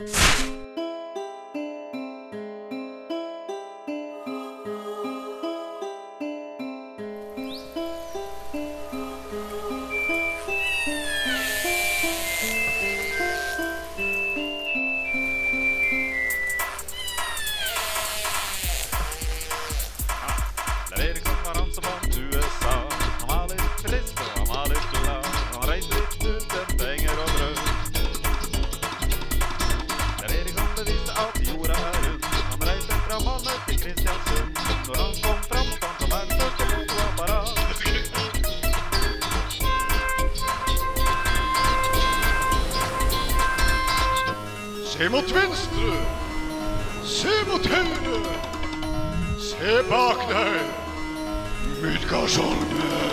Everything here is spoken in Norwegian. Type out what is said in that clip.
La verga. Eriksson at jorda er rund. Han reiste fra Malmö til Kristiansund. Når han kom fram, fant han verdens største fotoapparat. Se mot venstre. Se mot høyre. Se bak deg. Midgardsholmen.